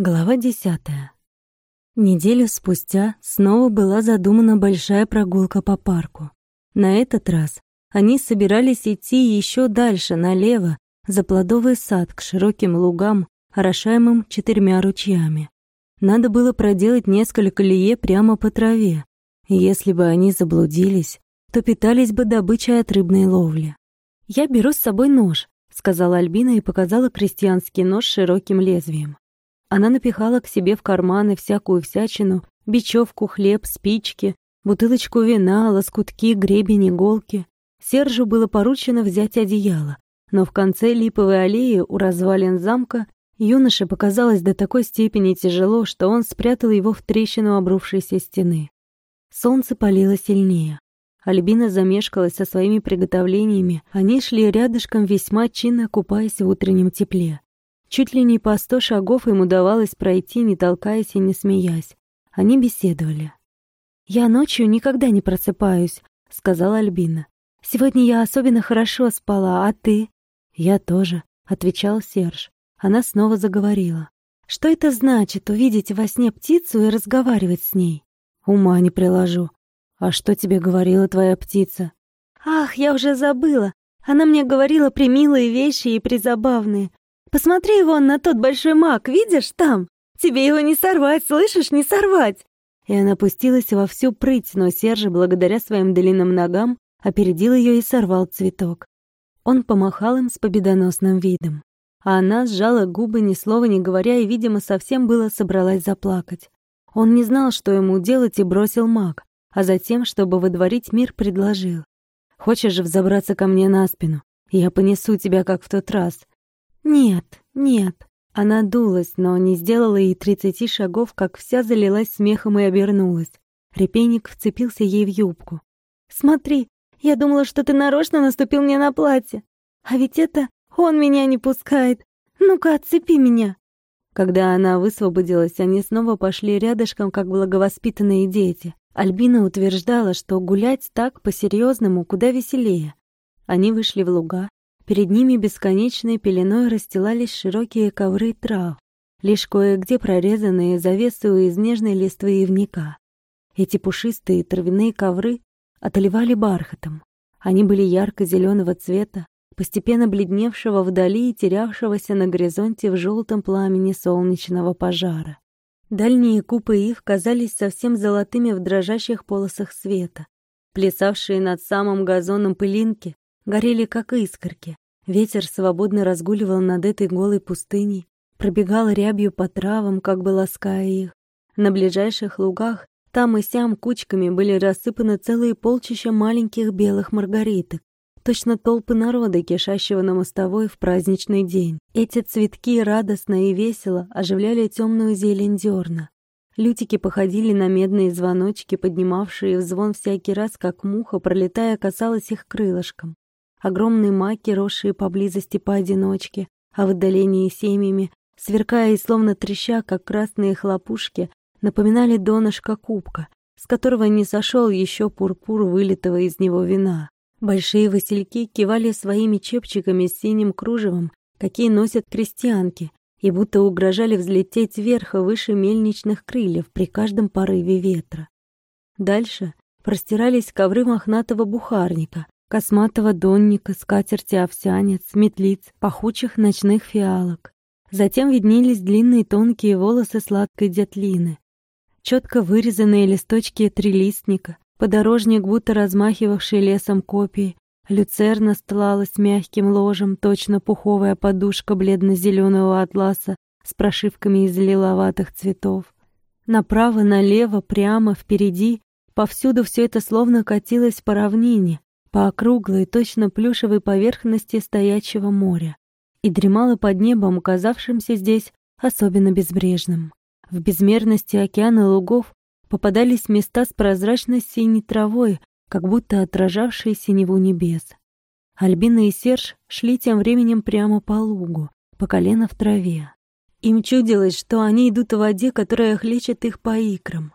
Глава десятая. Неделю спустя снова была задумана большая прогулка по парку. На этот раз они собирались идти еще дальше, налево, за плодовый сад к широким лугам, орошаемым четырьмя ручьями. Надо было проделать несколько лие прямо по траве. Если бы они заблудились, то питались бы добычей от рыбной ловли. «Я беру с собой нож», — сказала Альбина и показала крестьянский нож широким лезвием. Она напихала к себе в карманы всякую всячину, бечевку, хлеб, спички, бутылочку вина, лоскутки, гребень, иголки. Сержу было поручено взять одеяло, но в конце липовой аллеи у развалин замка юноше показалось до такой степени тяжело, что он спрятал его в трещину обрушившейся стены. Солнце палило сильнее. Альбина замешкалась со своими приготовлениями, они шли рядышком весьма чинно купаясь в утреннем тепле. Чуть ли не по сто шагов им удавалось пройти, не толкаясь и не смеясь. Они беседовали. «Я ночью никогда не просыпаюсь», — сказала Альбина. «Сегодня я особенно хорошо спала, а ты?» «Я тоже», — отвечал Серж. Она снова заговорила. «Что это значит, увидеть во сне птицу и разговаривать с ней?» «Ума не приложу. А что тебе говорила твоя птица?» «Ах, я уже забыла. Она мне говорила примилые вещи и призабавные. Посмотри вон на тот большой мак, видишь, там? Тебе его не сорвать, слышишь, не сорвать!» И она пустилась во всю прыть, но Сержа, благодаря своим длинным ногам, опередил ее и сорвал цветок. Он помахал им с победоносным видом. А она сжала губы, ни слова не говоря, и, видимо, совсем было собралась заплакать. Он не знал, что ему делать, и бросил маг, а затем, чтобы выдворить мир, предложил. «Хочешь взобраться ко мне на спину? Я понесу тебя, как в тот раз. «Нет, нет». Она дулась, но не сделала и тридцати шагов, как вся залилась смехом и обернулась. Репейник вцепился ей в юбку. «Смотри, я думала, что ты нарочно наступил мне на платье. А ведь это он меня не пускает. Ну-ка, отцепи меня». Когда она высвободилась, они снова пошли рядышком, как благовоспитанные дети. Альбина утверждала, что гулять так по-серьезному куда веселее. Они вышли в луга, Перед ними бесконечной пеленой расстилались широкие ковры трав, лишь кое-где прорезанные завесою из нежной листвы ивника. Эти пушистые травяные ковры отливали бархатом. Они были ярко-зеленого цвета, постепенно бледневшего вдали и терявшегося на горизонте в желтом пламени солнечного пожара. Дальние купы их казались совсем золотыми в дрожащих полосах света. Плясавшие над самым газоном пылинки горели как искорки. Ветер свободно разгуливал над этой голой пустыней, пробегал рябью по травам, как бы лаская их. На ближайших лугах там и сям кучками были рассыпаны целые полчища маленьких белых маргариток, точно толпы народа, кишащего на мостовой в праздничный день. Эти цветки радостно и весело оживляли темную зелень дерна. Лютики походили на медные звоночки, поднимавшие в звон всякий раз, как муха, пролетая, касалась их крылышком огромные маки, росшие поблизости поодиночке, а в отдалении семьями, сверкая и словно треща, как красные хлопушки, напоминали донышко кубка, с которого не сошел еще пурпур вылитого из него вина. Большие васильки кивали своими чепчиками с синим кружевом, какие носят крестьянки, и будто угрожали взлететь вверх выше мельничных крыльев при каждом порыве ветра. Дальше простирались ковры мохнатого бухарника, косматого донника, скатерти овсянец, метлиц, пахучих ночных фиалок. Затем виднелись длинные тонкие волосы сладкой детлины, четко вырезанные листочки трилистника, подорожник, будто размахивавший лесом копий, люцерна стлалась мягким ложем, точно пуховая подушка бледно-зеленого атласа с прошивками из лиловатых цветов. Направо, налево, прямо, впереди, повсюду все это словно катилось по равнине, по округлой, точно плюшевой поверхности стоячего моря и дремала под небом, казавшимся здесь особенно безбрежным. В безмерности океана лугов попадались места с прозрачной синей травой, как будто отражавшие синеву небес. Альбина и Серж шли тем временем прямо по лугу, по колено в траве. Им чудилось, что они идут в воде, которая хлещет их по икрам.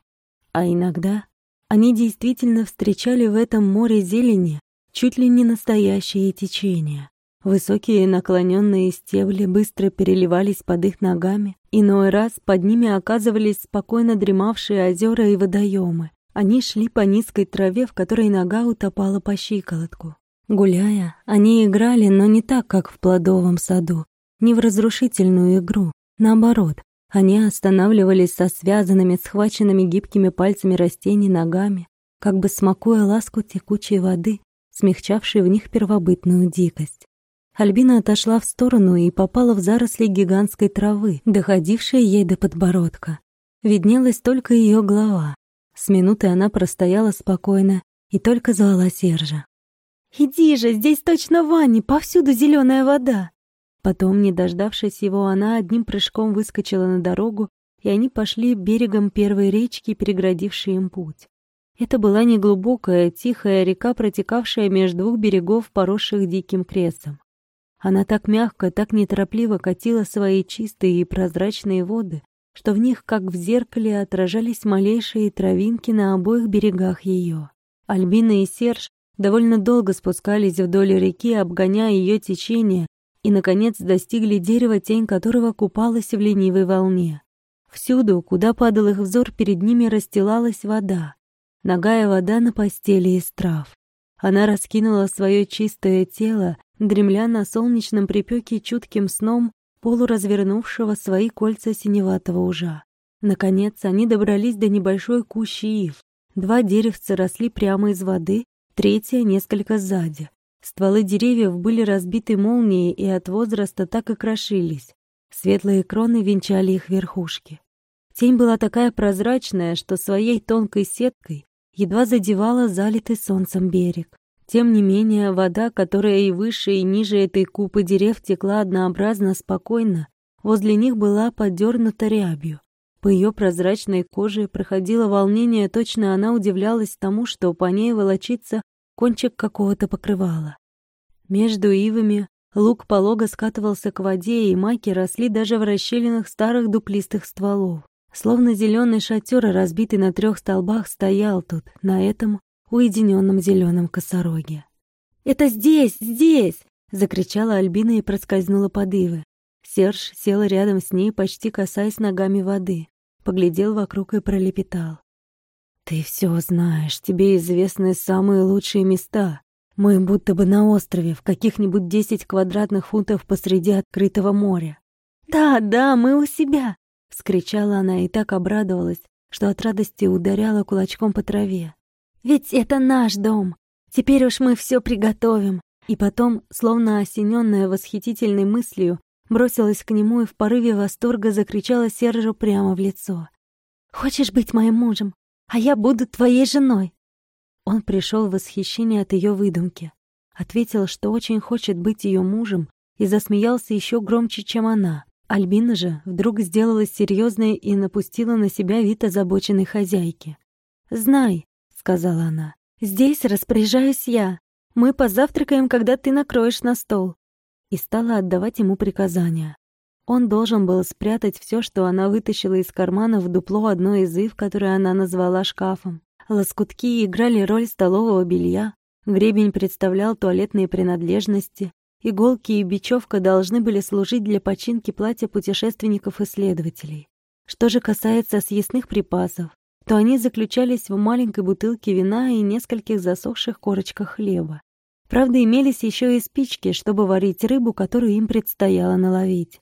А иногда они действительно встречали в этом море зелени чуть ли не настоящее течение. Высокие наклоненные стебли быстро переливались под их ногами. Иной раз под ними оказывались спокойно дремавшие озера и водоемы. Они шли по низкой траве, в которой нога утопала по щиколотку. Гуляя, они играли, но не так, как в плодовом саду, не в разрушительную игру. Наоборот, они останавливались со связанными, схваченными гибкими пальцами растений ногами, как бы смакуя ласку текучей воды, смягчавшей в них первобытную дикость. Альбина отошла в сторону и попала в заросли гигантской травы, доходившей ей до подбородка. Виднелась только ее голова. С минуты она простояла спокойно и только звала Сержа. «Иди же, здесь точно Ванни, повсюду зеленая вода!» Потом, не дождавшись его, она одним прыжком выскочила на дорогу, и они пошли берегом первой речки, переградившей им путь. Это была неглубокая, тихая река, протекавшая между двух берегов, поросших диким кресом. Она так мягко, так неторопливо катила свои чистые и прозрачные воды, что в них, как в зеркале, отражались малейшие травинки на обоих берегах ее. Альбина и Серж довольно долго спускались вдоль реки, обгоняя ее течение, и, наконец, достигли дерева, тень которого купалась в ленивой волне. Всюду, куда падал их взор, перед ними расстилалась вода. Ногая вода на постели из трав. Она раскинула свое чистое тело, дремля на солнечном припеке чутким сном полуразвернувшего свои кольца синеватого ужа. Наконец, они добрались до небольшой кущи ив. Два деревца росли прямо из воды, третье — несколько сзади. Стволы деревьев были разбиты молнией и от возраста так и крошились. Светлые кроны венчали их верхушки. Тень была такая прозрачная, что своей тонкой сеткой едва задевала залитый солнцем берег. Тем не менее, вода, которая и выше, и ниже этой купы дерев текла однообразно спокойно, возле них была подернута рябью. По ее прозрачной коже проходило волнение, точно она удивлялась тому, что по ней волочится кончик какого-то покрывала. Между ивами лук полого скатывался к воде, и маки росли даже в расщелинах старых дуплистых стволов. Словно зеленый шатер, разбитый на трех столбах, стоял тут, на этом уединенном зеленом косороге. «Это здесь, здесь!» — закричала Альбина и проскользнула под ивы. Серж сел рядом с ней, почти касаясь ногами воды. Поглядел вокруг и пролепетал. «Ты все знаешь, тебе известны самые лучшие места. Мы будто бы на острове, в каких-нибудь десять квадратных футов посреди открытого моря». «Да, да, мы у себя!» — вскричала она и так обрадовалась, что от радости ударяла кулачком по траве. «Ведь это наш дом! Теперь уж мы все приготовим!» И потом, словно осененная восхитительной мыслью, бросилась к нему и в порыве восторга закричала Сержу прямо в лицо. «Хочешь быть моим мужем? А я буду твоей женой». Он пришел в восхищение от ее выдумки, ответил, что очень хочет быть ее мужем, и засмеялся еще громче, чем она. Альбина же вдруг сделалась серьезной и напустила на себя вид озабоченной хозяйки. «Знай», — сказала она, — «здесь распоряжаюсь я. Мы позавтракаем, когда ты накроешь на стол». И стала отдавать ему приказания. Он должен был спрятать все, что она вытащила из кармана в дупло одной из ив, которое она назвала шкафом. Лоскутки играли роль столового белья, гребень представлял туалетные принадлежности, иголки и бечевка должны были служить для починки платья путешественников-исследователей. Что же касается съестных припасов, то они заключались в маленькой бутылке вина и нескольких засохших корочках хлеба. Правда, имелись еще и спички, чтобы варить рыбу, которую им предстояло наловить.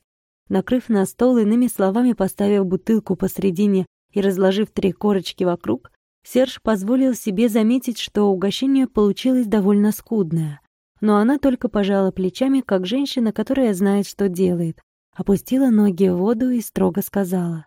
Накрыв на стол, иными словами поставив бутылку посредине и разложив три корочки вокруг, Серж позволил себе заметить, что угощение получилось довольно скудное. Но она только пожала плечами, как женщина, которая знает, что делает. Опустила ноги в воду и строго сказала.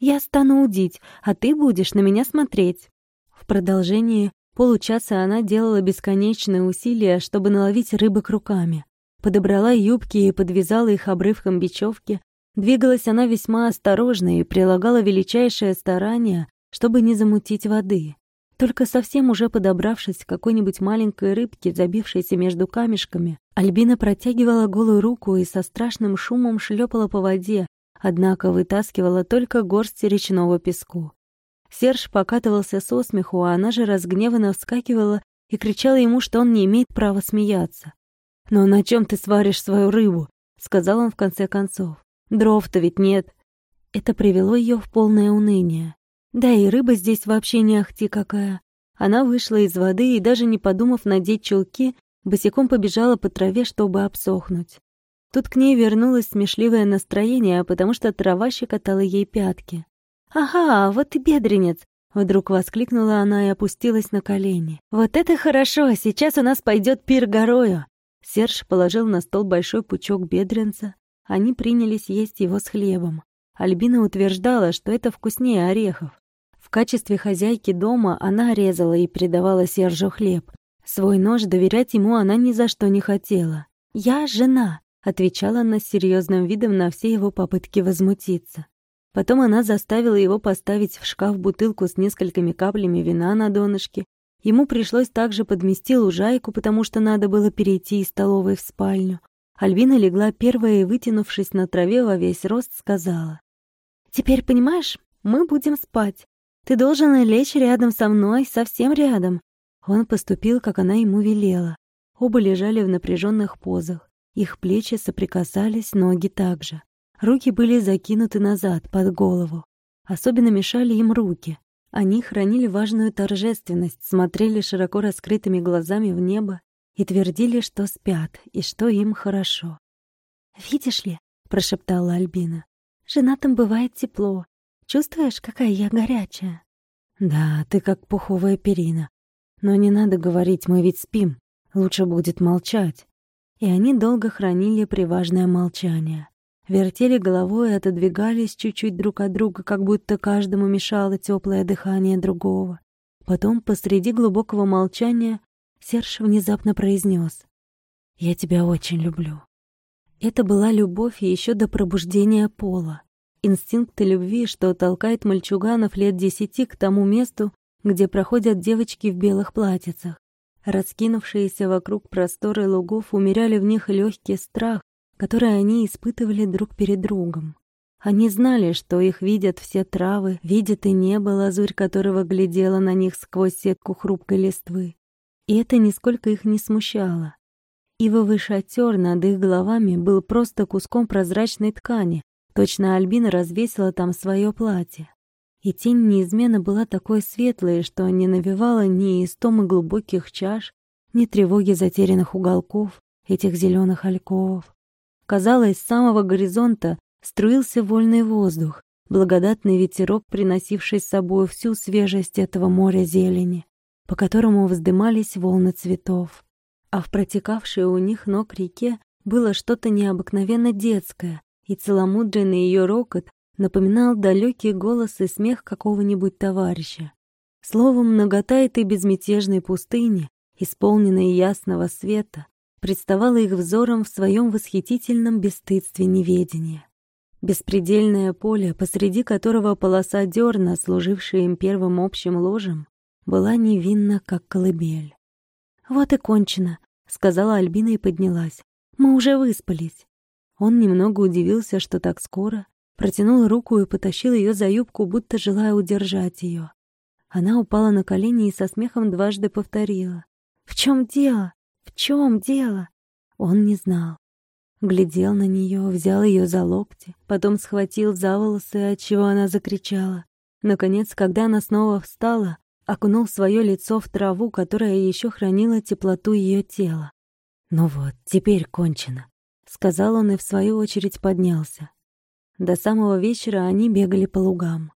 «Я стану удить, а ты будешь на меня смотреть». В продолжении получаса она делала бесконечные усилия, чтобы наловить рыбок руками подобрала юбки и подвязала их обрывком бечевки. Двигалась она весьма осторожно и прилагала величайшее старание, чтобы не замутить воды. Только совсем уже подобравшись к какой-нибудь маленькой рыбке, забившейся между камешками, Альбина протягивала голую руку и со страшным шумом шлепала по воде, однако вытаскивала только горсть речного песку. Серж покатывался со смеху, а она же разгневанно вскакивала и кричала ему, что он не имеет права смеяться. «Но на чем ты сваришь свою рыбу?» — сказал он в конце концов. «Дров-то ведь нет». Это привело ее в полное уныние. Да и рыба здесь вообще не ахти какая. Она вышла из воды и, даже не подумав надеть чулки, босиком побежала по траве, чтобы обсохнуть. Тут к ней вернулось смешливое настроение, потому что трава щекотала ей пятки. «Ага, вот и бедренец!» Вдруг воскликнула она и опустилась на колени. «Вот это хорошо! Сейчас у нас пойдет пир горою!» Серж положил на стол большой пучок бедренца. Они принялись есть его с хлебом. Альбина утверждала, что это вкуснее орехов. В качестве хозяйки дома она резала и передавала Сержу хлеб. Свой нож доверять ему она ни за что не хотела. «Я жена», — отвечала она с серьезным видом на все его попытки возмутиться. Потом она заставила его поставить в шкаф бутылку с несколькими каплями вина на донышке. Ему пришлось также подмести лужайку, потому что надо было перейти из столовой в спальню. Альбина легла первая и, вытянувшись на траве во весь рост, сказала. «Теперь, понимаешь, мы будем спать. Ты должен лечь рядом со мной, совсем рядом». Он поступил, как она ему велела. Оба лежали в напряженных позах. Их плечи соприкасались, ноги также. Руки были закинуты назад, под голову. Особенно мешали им руки. Они хранили важную торжественность, смотрели широко раскрытыми глазами в небо и твердили, что спят и что им хорошо. «Видишь ли», — прошептала Альбина, — «женатым бывает тепло. Чувствуешь, какая я горячая?» «Да, ты как пуховая перина. Но не надо говорить, мы ведь спим. Лучше будет молчать». И они долго хранили приважное молчание вертели головой и отодвигались чуть-чуть друг от друга, как будто каждому мешало теплое дыхание другого. Потом, посреди глубокого молчания, Серж внезапно произнес «Я тебя очень люблю». Это была любовь еще до пробуждения пола. Инстинкты любви, что толкает мальчуганов лет десяти к тому месту, где проходят девочки в белых платьицах. Раскинувшиеся вокруг просторы лугов умеряли в них легкий страх, которые они испытывали друг перед другом. Они знали, что их видят все травы, видят и небо, лазурь которого глядела на них сквозь сетку хрупкой листвы. И это нисколько их не смущало. Ивовый шатер над их головами был просто куском прозрачной ткани, точно Альбина развесила там свое платье. И тень неизменно была такой светлой, что не навевала ни истомы глубоких чаш, ни тревоги затерянных уголков этих зеленых альковов. Казалось, с самого горизонта струился вольный воздух, благодатный ветерок, приносивший с собой всю свежесть этого моря зелени, по которому вздымались волны цветов. А в протекавшей у них ног реке было что-то необыкновенно детское, и целомудренный ее рокот напоминал далекий голос и смех какого-нибудь товарища. Словом, многота этой безмятежной пустыни, исполненной ясного света, представала их взором в своем восхитительном бесстыдстве неведения. Беспредельное поле, посреди которого полоса дерна, служившая им первым общим ложем, была невинна, как колыбель. «Вот и кончено», — сказала Альбина и поднялась. «Мы уже выспались». Он немного удивился, что так скоро, протянул руку и потащил ее за юбку, будто желая удержать ее. Она упала на колени и со смехом дважды повторила. «В чем дело? В чем дело? Он не знал. Глядел на нее, взял ее за локти, потом схватил за волосы, отчего она закричала. Наконец, когда она снова встала, окунул свое лицо в траву, которая еще хранила теплоту ее тела. «Ну вот, теперь кончено», — сказал он и в свою очередь поднялся. До самого вечера они бегали по лугам.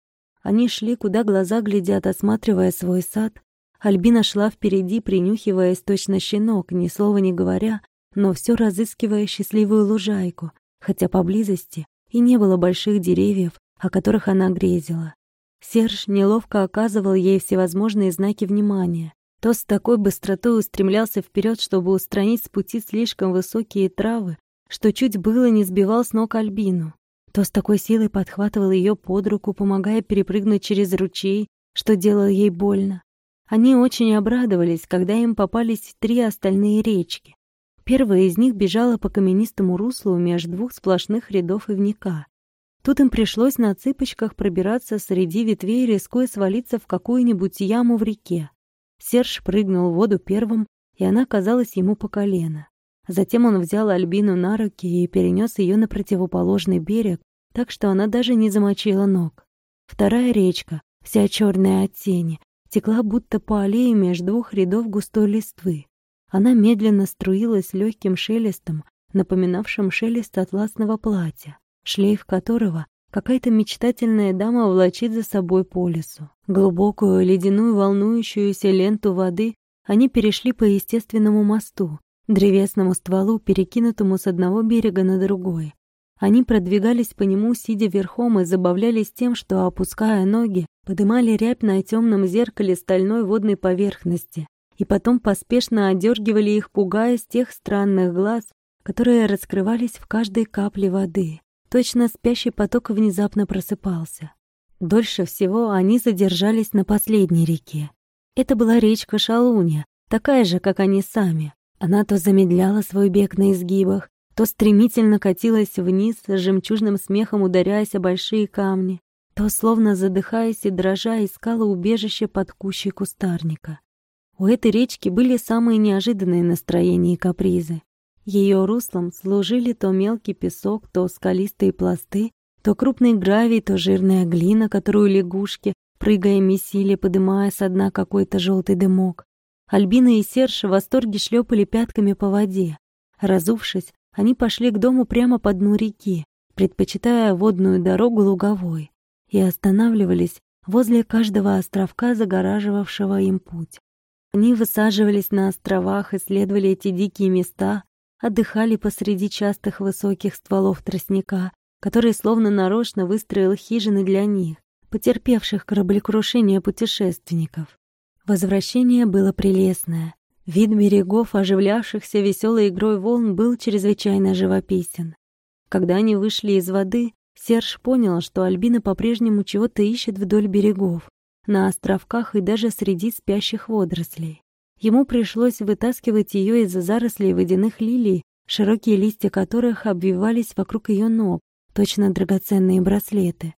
Они шли, куда глаза глядят, осматривая свой сад, Альбина шла впереди, принюхиваясь точно щенок, ни слова не говоря, но все разыскивая счастливую лужайку, хотя поблизости и не было больших деревьев, о которых она грезила. Серж неловко оказывал ей всевозможные знаки внимания. То с такой быстротой устремлялся вперед, чтобы устранить с пути слишком высокие травы, что чуть было не сбивал с ног Альбину. То с такой силой подхватывал ее под руку, помогая перепрыгнуть через ручей, что делало ей больно. Они очень обрадовались, когда им попались три остальные речки. Первая из них бежала по каменистому руслу между двух сплошных рядов ивника. Тут им пришлось на цыпочках пробираться среди ветвей, рискуя свалиться в какую-нибудь яму в реке. Серж прыгнул в воду первым, и она казалась ему по колено. Затем он взял Альбину на руки и перенес ее на противоположный берег, так что она даже не замочила ног. Вторая речка, вся черная от тени, текла будто по аллее между двух рядов густой листвы. Она медленно струилась легким шелестом, напоминавшим шелест атласного платья, шлейф которого какая-то мечтательная дама влачит за собой по лесу. Глубокую ледяную волнующуюся ленту воды они перешли по естественному мосту, древесному стволу, перекинутому с одного берега на другой. Они продвигались по нему, сидя верхом, и забавлялись тем, что, опуская ноги, подымали рябь на темном зеркале стальной водной поверхности, и потом поспешно одергивали их, пугаясь тех странных глаз, которые раскрывались в каждой капле воды. Точно спящий поток внезапно просыпался. Дольше всего они задержались на последней реке. Это была речка Шалунья, такая же, как они сами. Она то замедляла свой бег на изгибах, то стремительно катилась вниз, с жемчужным смехом ударяясь о большие камни, то, словно задыхаясь и дрожа, искала убежище под кущей кустарника. У этой речки были самые неожиданные настроения и капризы. Ее руслом служили то мелкий песок, то скалистые пласты, то крупный гравий, то жирная глина, которую лягушки, прыгая месили, подымая со дна какой-то желтый дымок. Альбина и Серж в восторге шлепали пятками по воде. Разувшись, они пошли к дому прямо по дну реки, предпочитая водную дорогу луговой, и останавливались возле каждого островка, загораживавшего им путь. Они высаживались на островах, исследовали эти дикие места, отдыхали посреди частых высоких стволов тростника, который словно нарочно выстроил хижины для них, потерпевших кораблекрушение путешественников. Возвращение было прелестное. Вид берегов, оживлявшихся веселой игрой волн, был чрезвычайно живописен. Когда они вышли из воды, Серж понял, что Альбина по-прежнему чего-то ищет вдоль берегов, на островках и даже среди спящих водорослей. Ему пришлось вытаскивать ее из зарослей водяных лилий, широкие листья которых обвивались вокруг ее ног, точно драгоценные браслеты.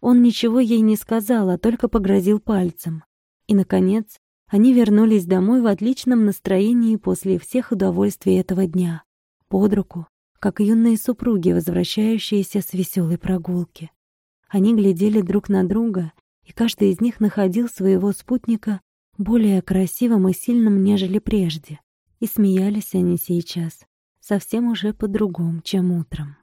Он ничего ей не сказал, а только погрозил пальцем. И, наконец, они вернулись домой в отличном настроении после всех удовольствий этого дня. Под руку, как юные супруги, возвращающиеся с веселой прогулки. Они глядели друг на друга, и каждый из них находил своего спутника более красивым и сильным, нежели прежде. И смеялись они сейчас, совсем уже по-другому, чем утром.